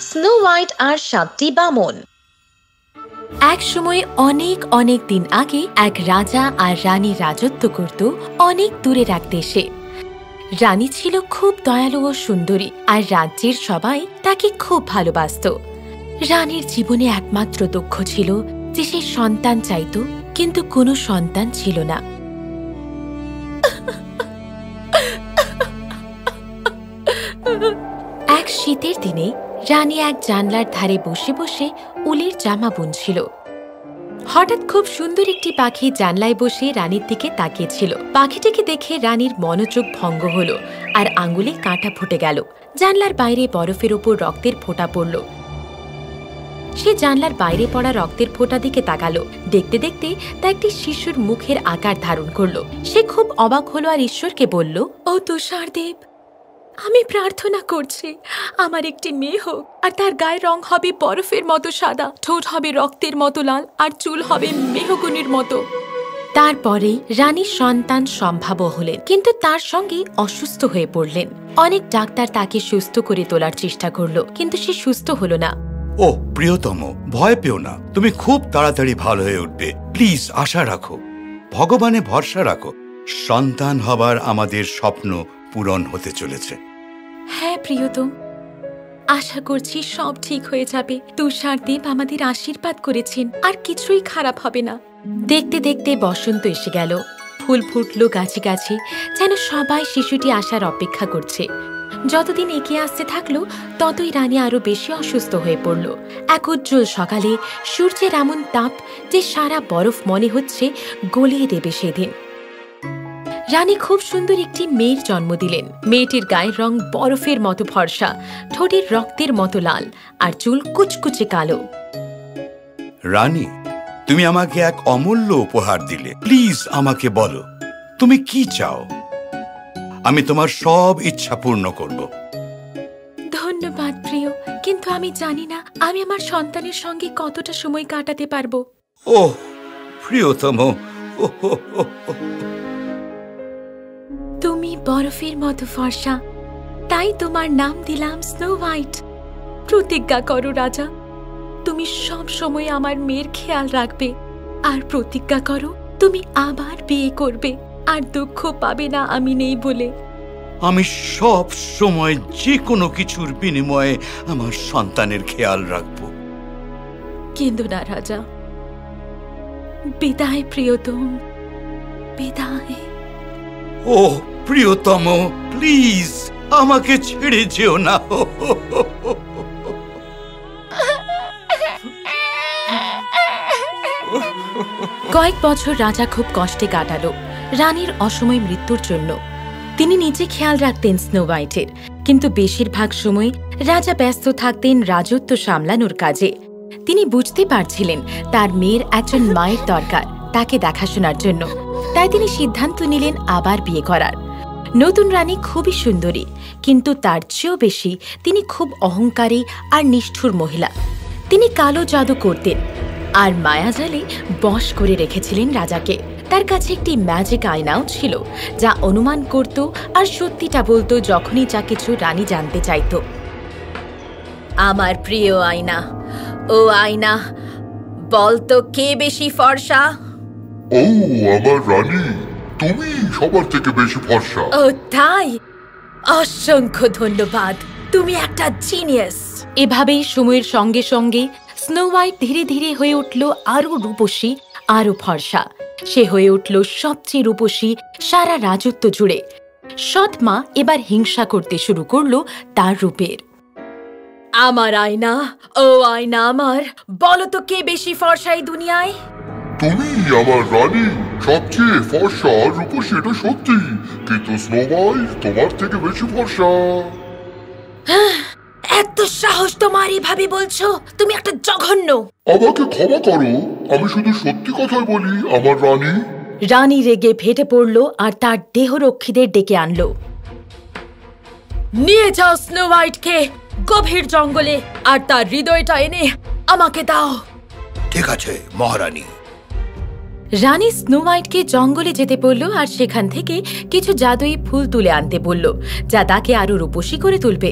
Snow white আর সাতটি বামন। এক সময় অনেক অনেক দিন আগে এক রাজা আর রানী রাজত্ব করত অনেক দূরের এক দেশে। রানী ছিল খুব দয়ালু ও সুন্দরী আর রাজ্যের সবাই তাকে খুব ভালোবাসত। রানীর জীবনে একমাত্র দুঃখ ছিল যে সে সন্তান চাইত, কিন্তু কোনো সন্তান ছিল না। এক শীতের দিনে রানী এক জানলার ধারে বসে বসে উলের জামা বুনছিল। হঠাৎ খুব সুন্দর একটি পাখি জানলায় বসে রানীর দিকে তাকিয়েছিল। পাখিটিকে দেখে রানীর মনোযোগ ভঙ্গ হল আর আঙুলে কাঁটা ফুটে গেল। জানলার বাইরে বরফের ওপর রক্তের ফোঁটা পড়ল। সে জানলার বাইরে পড়া রক্তের ফোঁটা দিকে তাকালো। দেখতে দেখতে তা একটি শিশুর মুখের আকার ধারণ করল। সে খুব অবাক হলো আর ঈশ্বরকে বলল, ও তুষারদেব আমি প্রার্থনা করছি, আমার একটি মেয়ে হোক, আর তার গায়ের রং হবে বরফের মতো সাদা, ঠোঁট হবে রক্তের মতো লাল, আর চুল হবে মেহগুনির মতো। তারপরে রানীর সন্তান সম্ভাব্য হলেন, কিন্তু তার সঙ্গে অসুস্থ হয়ে পড়লেন। অনেক ডাক্তার তাকে সুস্থ করে তোলার চেষ্টা করল, কিন্তু সে সুস্থ হলো না। ও, প্রিয়তম, ভয় পেও না, তুমি খুব তাড়াতাড়ি ভালো হয়ে উঠবে, প্লিজ আশা রাখো। ভগবানে ভরসা রাখো, সন্তান হবার আমাদের স্বপ্ন পূরণ হতে চলেছে। হ্যাঁ প্রিয়তম। আশা করছি সব ঠিক হয়ে যাবে। তুষারদেব আমাদের আশীর্বাদ করেছেন, আর কিছুই খারাপ হবে না। দেখতে দেখতে বসন্ত এসে গেল। ফুল ফুটল গাছে গাছে, যেন সবাই শিশুটি আসার অপেক্ষা করছে। যতদিন এগিয়ে আসতে থাকল, ততই রানী আরও বেশি অসুস্থ হয়ে পড়ল। এক উজ্জ্বল সকালে সূর্যের এমন তাপ যে সারা বরফ মনে হচ্ছে গলিয়ে দেবে সেদিন। রানী খুব সুন্দর একটি মেয়ের জন্ম দিলেন। মেয়েটির গায়ের রং বরফের মতো ফর্সা ঠোঁটের রক্তের মতো লাল আর চুল কুচকুচে কালো। রানী তুমি আমাকে এক অমূল্য উপহার দিলে। প্লিজ আমাকে বলো তুমি কি চাও? আমি তোমার সব ইচ্ছা পূর্ণ করব। ধন্যবাদ প্রিয় কিন্তু আমি জানি না আমি আমার সন্তানের সঙ্গে কতটা সময় কাটাতে পারব। ও প্রিয়তম ও, ও, ও, ও। তুমি বরফের মতো ফর্সা। তাই তোমার নাম দিলাম স্নো হোয়াইট প্রতিজ্ঞা করো রাজা। তুমি সব সময় আমার মেয়ের খেয়াল রাখবে। আর প্রতিজ্ঞা করো তুমি আবার বিয়ে করবে। আর দুঃখ পাবে না আমি নেই বলে। আমি সব সময় যে কোনো কিছুর বিনিময়ে আমার সন্তানের খেয়াল রাখব। কিন্তু না রাজা। বিদায় প্রিয়তম। বিদায়। ও প্রিয়তম প্লিজ আমাকে ছেড়ে যেও না। কয়েক বছর রাজা খুব কষ্টে কাটালো, রানীর অসময় মৃত্যুর জন্য। তিনি নিজে খেয়াল রাখতেন স্নো হোয়াইটের কিন্তু বেশিরভাগ সময় রাজা ব্যস্ত থাকতেন রাজত্ব সামলানোর কাজে। তিনি বুঝতে পারছিলেন তার মেয়ের একজন মায়ের দরকার, তাকে দেখাশোনার জন্য। তাই তিনি সিদ্ধান্ত নিলেন আবার বিয়ে করার। নতুন রানী খুবই সুন্দরী, কিন্তু তার চেয়েও বেশি তিনি খুব অহংকারী আর নিষ্ঠুর মহিলা। তিনি কালো জাদু করতেন আর মায়াজালে বশ করে রেখেছিলেন রাজাকে। তার কাছে একটি ম্যাজিক আয়নাও ছিল, যা অনুমান করত আর সত্যিটা বলতো যখনই যা কিছু রানী জানতে চাইত। আমার প্রিয় আয়না, ও আয়না, বলতো কে বেশি ফর্সা? ও, আমার রানী, তুমি সবার থেকে বেশি ফর্সা। ও, তাই? অসংখ্য ধন্যবাদ। তুমি একটা জিনিয়াস এভাবেই সময়ের সঙ্গে সঙ্গে স্নো হোয়াইট ধীরে ধীরে হয়ে উঠল আরও রূপসী আরও ফর্সা। সে হয়ে উঠল সবচেয়ে রূপসী, সারা রাজত্ব জুড়ে। সৎ মা এবার হিংসা করতে শুরু করল তার রূপের। আমার আয়না, ও আয়না আমার, বলো তো কে বেশি ফর্সা এই দুনিয়ায়? তুমি আমার রানী। সবচেয়ে ফর্সা রূপসী এটা সত্যি কিন্তু স্নো হোয়াইট তোমার থেকে বেশি ফর্সা। এত সাহস তোমার এভাবে বলছো? তুমি একটা জঘন্য। আমাকে ক্ষমা করো আমি শুধু সত্যি কথাই বলি আমার রানী। রানী রেগে ফেটে পড়ল আর তার দেহরক্ষীদের ডেকে আনলো। নিয়ে যাও স্নো হোয়াইটকে গভীর জঙ্গলে আর তার হৃদয়টা এনে আমাকে দাও। ঠিক আছে মহারানী। রানী স্নো হোয়াইটকে জঙ্গলে যেতে বলল আর সেখান থেকে কিছু জাদুই ফুল তুলে আনতে বলল যা তাকে আরও রূপসী করে তুলবে।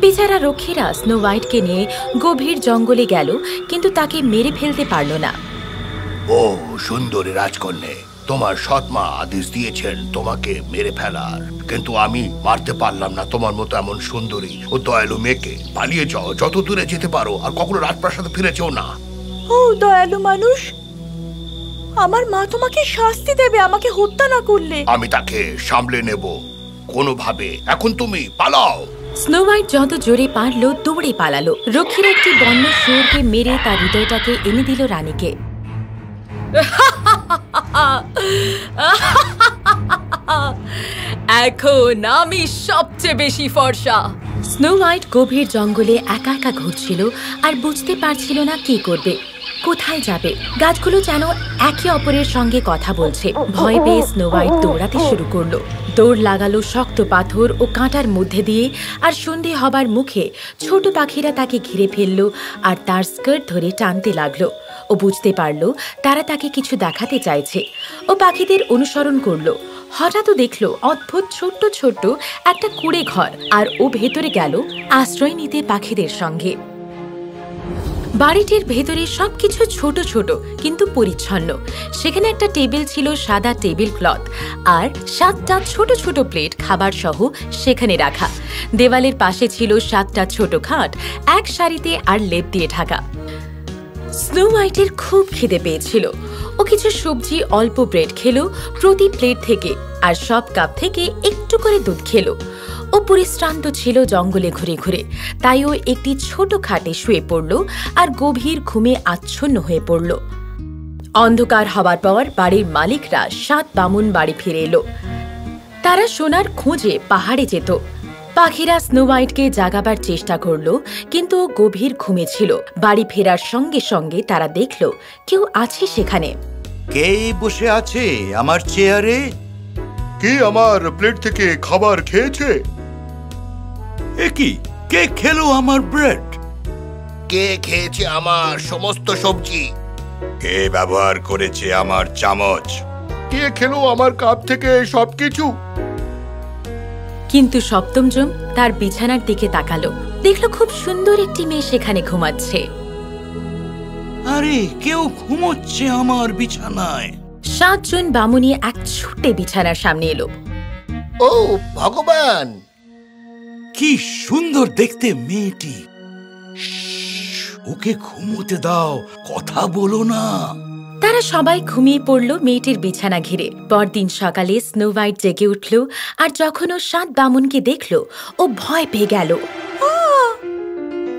বেচারা রক্ষীরা স্নো হোয়াইটকে নিয়ে গভীর জঙ্গলে গেল কিন্তু তাকে মেরে ফেলতে পারল না। ও সুন্দরী রাজকন্যে তোমার সৎমা আদেশ দিয়েছেন তোমাকে মেরে ফেলার কিন্তু আমি মারতে পারলাম না তোমার মতো এমন সুন্দরী ও দয়ালু মেয়েকে পালিয়ে যাও যত দূরে যেতে পারো আর কখনো রাজপ্রাসাদে ফিরে যেও না। ও দয়ালু মানুষ আমার মা তোমাকে শাস্তি দেবে আমাকে হত্যা না করলে। আমি তাকে সামলে নেব। কোনোভাবে। এখন তুমি পালাও। স্নো হোয়াইট যত জোরে পারল দৌড়ে পালালো। রক্ষীর একটি বন্য শুয়োরকে মেরে তার হৃদয়টাকে এনে দিল রানীকে। এখন আমি সবচেয়ে বেশি ফর্সা। স্নো হোয়াইট গভীর জঙ্গলে একা একা ঘুরছিল আর বুঝতে পারছিল না কি করবে। কোথায় যাবে? গাছগুলো যেন একে অপরের সঙ্গে কথা বলছে। ভয় পেয়ে স্নো হোয়াইট দৌড়াতে শুরু করল। দৌড় লাগালো শক্ত পাথর ও কাঁটার মধ্যে দিয়ে আর সন্ধে হবার মুখে ছোট পাখিরা তাকে ঘিরে ফেলল আর তার স্কার্ট ধরে টানতে লাগল। ও বুঝতে পারল তারা তাকে কিছু দেখাতে চাইছে। ও পাখিদের অনুসরণ করল। হঠাৎও দেখল অদ্ভুত ছোট্ট ছোট্ট একটা কুড়ে ঘর আর ও ভেতরে গেল আশ্রয় নিতে পাখিদের সঙ্গে। বাড়িটির ভেতরে সবকিছু ছোট ছোট, কিন্তু পরিচ্ছন্ন। সেখানে একটা টেবিল ছিল সাদা টেবিল ক্লথ আর সাতটা ছোট ছোট প্লেট খাবার সহ সেখানে রাখা। দেওয়ালের পাশে ছিল সাতটা ছোট খাট, এক সারিতে আর লেপ দিয়ে ঢাকা। স্নো হোয়াইটের খুব খিদে পেয়েছিল। ও কিছু সবজি, অল্প ব্রেড খেলো, প্রতি প্লেট থেকে, আর সব কাপ থেকে একটু করে দুধ খেলো। ও পরিশ্রান্ত ছিল জঙ্গলে ঘুরে ঘুরে। তাই ও একটি ছোট খাটে শুয়ে পড়ল আর গভীর ঘুমে আচ্ছন্ন হয়ে পড়ল। অন্ধকার হবার পর বাড়ির মালিকরা সাত বামুন বাড়ি ফিরে এলো। তারা সোনার খোঁজে পাহাড়ে যেত। পাখিরা স্নো হোয়াইটকে জাগাবার চেষ্টা করল, কিন্তু ও গভীর ঘুমে ছিল। বাড়ি ফেরার সঙ্গে সঙ্গে তারা দেখল, কেউ আছে সেখানে। কে বসে আছে আমার চেয়ারে? কে আমার প্লেট থেকে খাবার খেয়েছে? এ কি? কে খেলো আমার ব্রেড? কে খেয়েছে আমার সমস্ত সবজি? কে ব্যবহার করেছে আমার চামচ? কে খেলো আমার কাপ থেকে সবকিছু? কিন্তু সপ্তমজম তার বিছানার দিকে তাকালো। দেখল খুব সুন্দর একটি মেয়ে সেখানে ঘুমাচ্ছে। আরে কেউ ঘুমোচ্ছে আমার বিছানায়। সাতজন বামুনি এক ছুটে বিছানার সামনে এলো। ও ভগবান! কি সুন্দর দেখতে মেয়েটি। ওকে ঘুমোতে দাও কথা বলো না। তারা সবাই ঘুমিয়ে পড়ল মেয়েটির বিছানা ঘিরে। পরদিন সকালে স্নো হোয়াইট জেগে উঠল আর যখন ও সাত বামুনকে দেখল ও ভয় পেয়ে গেল।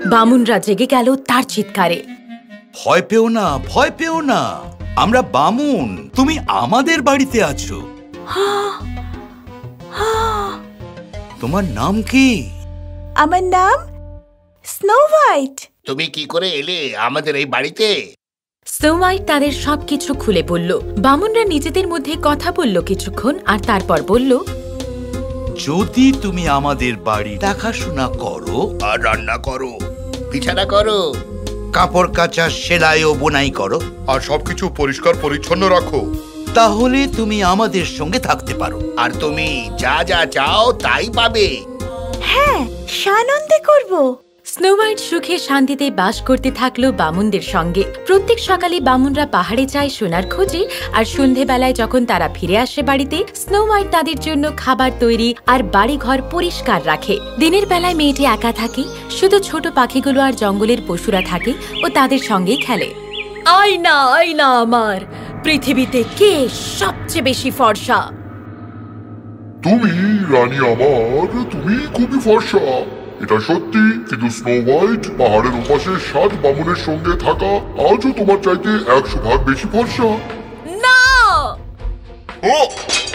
বামুনরা জেগে গেল তার চিৎকারে। ভয় পেও না ভয় পেও না। আমরা বামুন তুমি আমাদের বাড়িতে আছো। তোমার নাম কি? আমার নাম স্নো হোয়াইট তুমি কি করে এলে আমাদের এই বাড়িতে? স্নো হোয়াইট তাদের সবকিছু খুলে বলল। বামুনরা নিজেদের মধ্যে কথা বলল কিছুক্ষণ আর তারপর বলল যদি তুমি আমাদের বাড়ি দেখাশোনা করো। আর রান্না করো বিছানা করো কাপড় কাচা সেলাই ও বোনাই করো। আর সবকিছু পরিষ্কার পরিচ্ছন্ন রাখো। তাহলে তুমি আমাদের সঙ্গে থাকতে পারো। আর তুমি যা যা চাও তাই পাবে। হ্যাঁ সানন্দে করব। স্নো হোয়াইট সুখে শান্তিতে বাস করতে থাকল বামুনদের সঙ্গে। প্রত্যেক সকালে বামুনরা পাহাড়ে যায় সোনার খোঁজে আর সন্ধেবেলায় যখন তারা ফিরে আসে বাড়িতে, স্নো হোয়াইট তাদের জন্য খাবার তৈরি আর বাড়িঘর পরিষ্কার রাখে। দিনের বেলায় মেয়েটি একা থাকে, শুধু ছোট পাখিগুলো আর জঙ্গলের পশুরা থাকে ও তাদের সঙ্গেই খেলে। আয়না আয়না আমার, পৃথিবীতে কে সবচেয়ে বেশি ফর্সা? তুমি রানী আমার তুমি খুবই ফর্সা। এটা সত্যি কিন্তু স্নো হোয়াইট পাহাড়ের ওপাশে সাত বামুনের সঙ্গে থাকা আজও তোমার চাইতে একশো ভাগ বেশি ফর্সা। না! ও!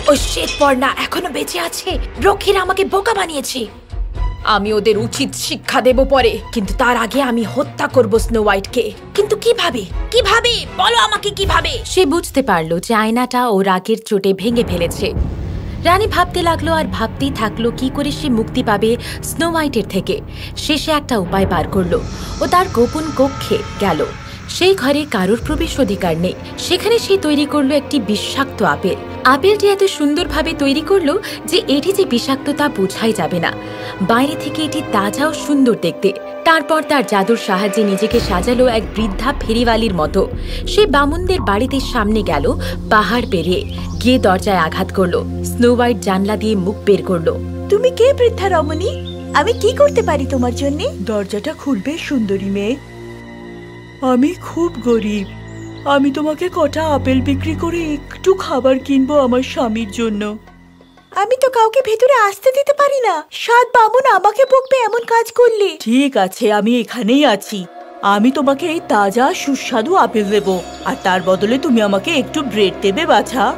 ও শ্বেত পর্ণা এখনও বেঁচে আছে। রক্ষীরা আমাকে বোকা বানিয়েছে। আমি ওদের উচিত শিক্ষা দেব পরে কিন্তু তার আগে আমি হত্যা করব স্নো হোয়াইটকে কিন্তু কীভাবে? কীভাবে? বলো আমাকে কীভাবে? সে বুঝতে পারল যে আয়নাটা ও রাগের চোটে ভেঙে ফেলেছে। রানী ভাবতে লাগল আর ভাবতেই থাকল কি করে সে মুক্তি পাবে স্নো হোয়াইটের থেকে। শেষে একটা উপায় বার করল ও তার গোপন কক্ষে গেল। সেই ঘরে কারোর প্রবেশ অধিকার নেই। সেখানে সে তৈরি করল একটি বিষাক্ত আপেল। আপেলটি এত সুন্দরভাবে তৈরি করল যে এটি যে বিষাক্ত তা বোঝাই যাবে না। বাইরে থেকে এটি তাজা ও সুন্দর দেখতে। তারপর তার জাদুর সাহায্যে নিজেকে সাজালো এক বৃদ্ধা ফেরিওয়ালির মতো। সে বামুনদের বাড়িতে সামনে গেল পাহাড় পেরিয়ে। গিয়ে দরজায় আঘাত করল। স্নো হোয়াইট জানলা দিয়ে মুখ বের করল। তুমি কে বৃদ্ধা রমণী? আমি কি করতে পারি তোমার জন্য? দরজাটা খুলবে সুন্দরী মেয়ে। আমি খুব গরিব। আমি তোমাকে কটা আপেল বিক্রি করে একটু খাবার কিনবো আমার স্বামীর জন্য। আমি তো কাউকে ভেতরে আসতে দিতে পারি না। সাত বামুন আমাকে বকবে এমন কাজ করলে। ঠিক আছে আমি এখানেই আছি। আমি তোমাকে এই তাজা সুস্বাদু আপেল দেবো। আর তার বদলে তুমি আমাকে একটু ব্রেড দেবে বাছা।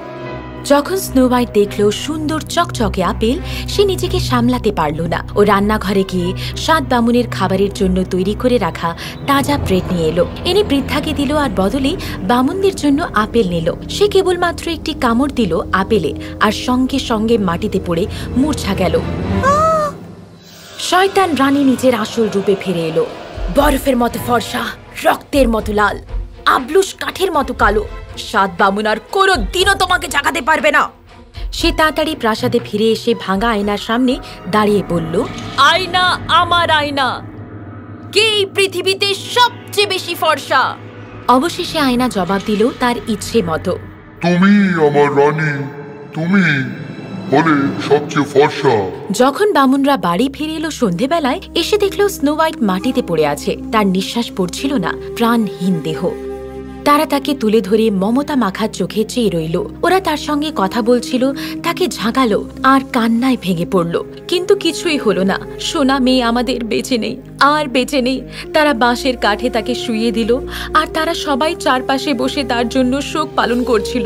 যখন স্নো হোয়াইট দেখল সুন্দর চকচকে আপেল, সে নিজেকে সামলাতে পারল না। ও রান্নাঘরে গিয়ে সাত বামুনের খাবারের জন্য তৈরি করে রাখা তাজা ব্রেড নিয়ে এলো। এনে বৃদ্ধাকে দিল আর বদলে বামুনদের জন্য আপেল নিল। সে কেবলমাত্র একটি কামড় দিল আপেলে আর সঙ্গে সঙ্গে মাটিতে পড়ে মূর্ছা গেল। শয়তান রানী নিজের আসল রূপে ফিরে এলো। বরফের মতো ফর্সা, রক্তের মতো লাল, আবলুস কাঠের মতো কালো। সাত বামুন আর কোনো দিনও তোমাকে জাগাতে পারবে না। সে তাড়াতাড়ি প্রাসাদে ফিরে এসে ভাঙা আয়নার সামনে দাঁড়িয়ে বলল আয়না আমার আয়না। কে এই পৃথিবীতে সবচেয়ে বেশি ফর্সা? অবশেষে আয়না জবাব দিল তার ইচ্ছে মতো। তুমি আমার রানী তুমি হলে সবচেয়ে ফর্সা। যখন বামুনরা বাড়ি ফিরে এলো সন্ধেবেলায় এসে দেখল স্নো হোয়াইট মাটিতে পড়ে আছে। তার নিঃশ্বাস পড়ছিল না প্রাণহীন দেহ। তারা তাকে তুলে ধরে মমতা মাখার চোখে চেয়ে রইল ওরা তার সঙ্গে কথা বলছিল তাকে ঝাঁকালো আর কান্নায় ভেঙে পড়ল কিন্তু কিছুই হলো না সোনা মেয়ে আমাদের বেঁচে নেই আর বেঁচে নেই তারা বাঁশের কাঠে তাকে শুইয়ে দিল আর তারা সবাই চারপাশে বসে তার জন্য শোক পালন করছিল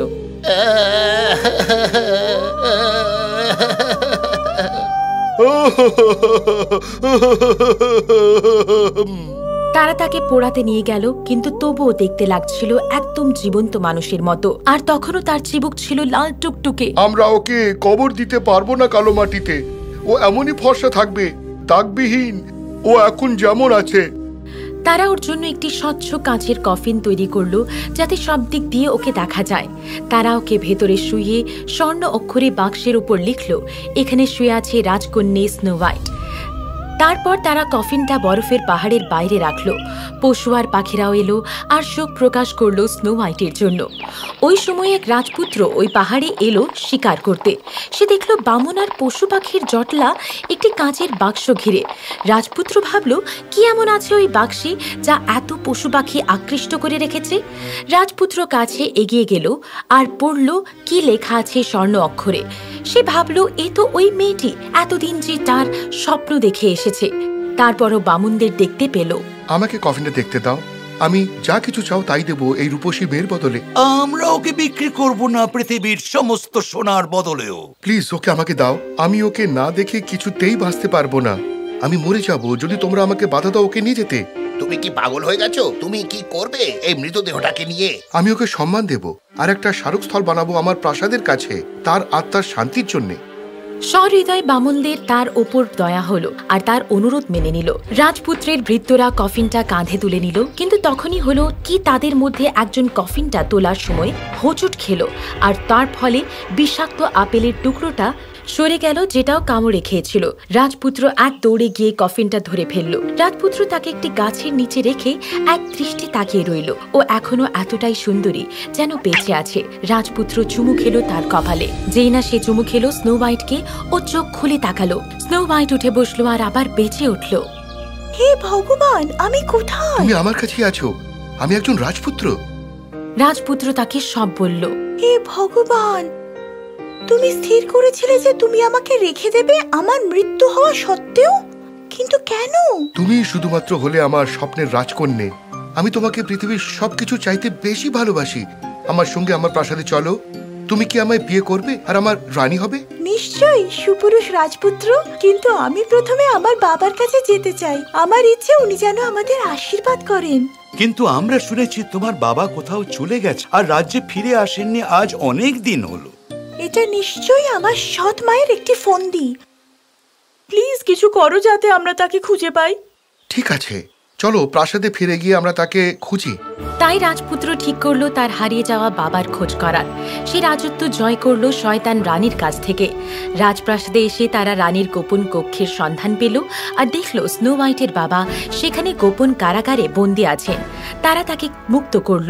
তারা তাকে পোড়াতে নিয়ে গেল কিন্তু তবুও দেখতে লাগছিল একদম জীবন্ত মানুষের মতো। আর তখনও তার চিবুক ছিল লাল টুকটুকে। আমরা ওকে কবর দিতে পারব না কালো মাটিতে। ও এমনই ফর্সা থাকবে দাগবিহীন। ও এখন যেমন আছে। তারা ওর জন্য একটি স্বচ্ছ কাঁচের কফিন তৈরি করল যাতে সব দিক দিয়ে ওকে দেখা যায়। তারা ওকে ভেতরে শুয়ে স্বর্ণ অক্ষরে বাক্সের উপর লিখল এখানে শুয়ে আছে রাজকন্যে স্নো হোয়াইট। তারপর তারা কফিনটা বরফের পাহাড়ের বাইরে রাখল। পশু আর পাখিরাও এলো আর শোক প্রকাশ করল স্নো হোয়াইটের জন্য। ওই সময় এক রাজপুত্র ওই পাহাড়ে এলো শিকার করতে। সে দেখল বামন আর পশু পাখির জটলা একটি কাঁচের বাক্স ঘিরে। রাজপুত্র ভাবল, কি এমন আছে ওই বাক্সে যা এত পশু পাখি আকৃষ্ট করে রেখেছে? রাজপুত্র কাছে এগিয়ে গেল আর পড়ল, কি লেখা আছে স্বর্ণ অক্ষরে? সে ভাবল, এ তো ওই মেয়েটি, এতদিন যে তার স্বপ্ন দেখে এসেছে। তারপরও বামুনদের দেখতে পেল। আমাকে কফিনটা দেখতে দাও। আমি যা কিছু চাও তাই দেবো এই রূপসী মেয়ের বদলে। আমরা ওকে বিক্রি করব না পৃথিবীর সমস্ত সোনার বদলেও। প্লিজ ওকে আমাকে দাও। আমি ওকে না দেখে কিছুতেই বাঁচতে পারব না। আমি মরে যাব। যদি তোমরা আমাকে বাধা দাও ওকে নিয়ে যেতে। তুমি কি পাগল হয়ে গেছো? তুমি কি করবে এই মৃতদেহটাকে নিয়ে? আমি ওকে সম্মান দেব। আর একটা স্মারকস্থল বানাবো আমার প্রাসাদের কাছে তার আত্মার শান্তির জন্যে। সহৃদয় বামুনদের তার ওপর দয়া হলো আর তার অনুরোধ মেনে নিল। রাজপুত্রের ভৃত্যরা কফিনটা কাঁধে তুলে নিল, কিন্তু তখনই হলো কি তাদের মধ্যে একজন কফিনটা তোলার সময় হোঁচট খেলো, আর তার ফলে বিষাক্ত আপেলের টুকরোটা সরে গেল যেটাও কামড়ে খেয়েছিল। রাজপুত্র এক দৌড়ে গিয়ে কফিনটা ধরে ফেলল। রাজপুত্র তাকে একটি গাছের নিচে রেখে এক দৃষ্টি তাকিয়ে রইল। ও এখনও এতটাই সুন্দরী যেন বেঁচে আছে। রাজপুত্র চুমু খেলো তার কপালে। যেই না সে চুমু খেলো স্নো হোয়াইটকে ও চোখ খুলে তাকালো। স্নো হোয়াইট উঠে বসল আর আবার বেঁচে উঠল। হে ভগবান আমি কোথায়? তুমি আমার কাছেই আছো। আমি একজন রাজপুত্র। রাজপুত্র তাকে সব বলল। হে ভগবান তুমি স্থির করেছিলে যে তুমি আমাকে রেখে দেবে আমার মৃত্যু হওয়া সত্ত্বেও? কিন্তু কেন? তুমি শুধুমাত্র হলে আমার স্বপ্নের রাজকন্যে। আমি তোমাকে পৃথিবীর সবকিছু চাইতে বেশি ভালোবাসি। আমার সঙ্গে আমার প্রাসাদে চলো। তুমি কি আমায় বিয়ে করবে আর আমার রানী হবে? নিশ্চয়ই সুপুরুষ রাজপুত্র। কিন্তু আমি প্রথমে আমার বাবার কাছে যেতে চাই। আমার ইচ্ছে উনি যেন আমাদের আশীর্বাদ করেন। কিন্তু আমরা শুনেছি তোমার বাবা কোথাও চলে গেছে আর রাজ্যে ফিরে আসেননি। আজ অনেক দিন হলো। এটা নিশ্চয়ই আমার সৎ মায়ের একটি ফন্দি। প্লিজ কিছু করো যাতে আমরা তাকে খুঁজে পাই। ঠিক আছে। চলো প্রাসাদে ফিরে গিয়ে আমরা তাকে খুঁজি। তাই রাজপুত্র ঠিক করল তার হারিয়ে যাওয়া বাবার খোঁজ করার। সে রাজত্ব জয় করল শয়তান রানীর কাছ থেকে। রাজপ্রাসাদে এসে তারা রানীর গোপন কক্ষের সন্ধান পেল আর দেখল স্নো হোয়াইটের বাবা সেখানে গোপন কারাগারে বন্দি আছেন তারা তাকে মুক্ত করল।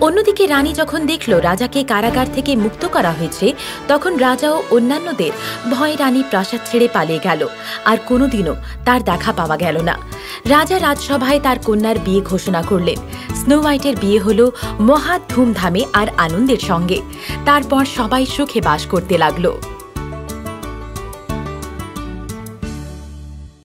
অন্যদিকে রানী যখন দেখল রাজাকে কারাগার থেকে মুক্ত করা হয়েছে, তখন রাজা ও অন্যান্যদের ভয়ে রানী প্রাসাদ ছেড়ে পালিয়ে গেল। আর কোনোদিনও তার দেখা পাওয়া গেল না। রাজা রাজসভায় তার কন্যার বিয়ে ঘোষণা করলেন। স্নো হোয়াইটের বিয়ে হল মহা ধুমধামে আর আনন্দের সঙ্গে। তারপর সবাই সুখে বাস করতে লাগল।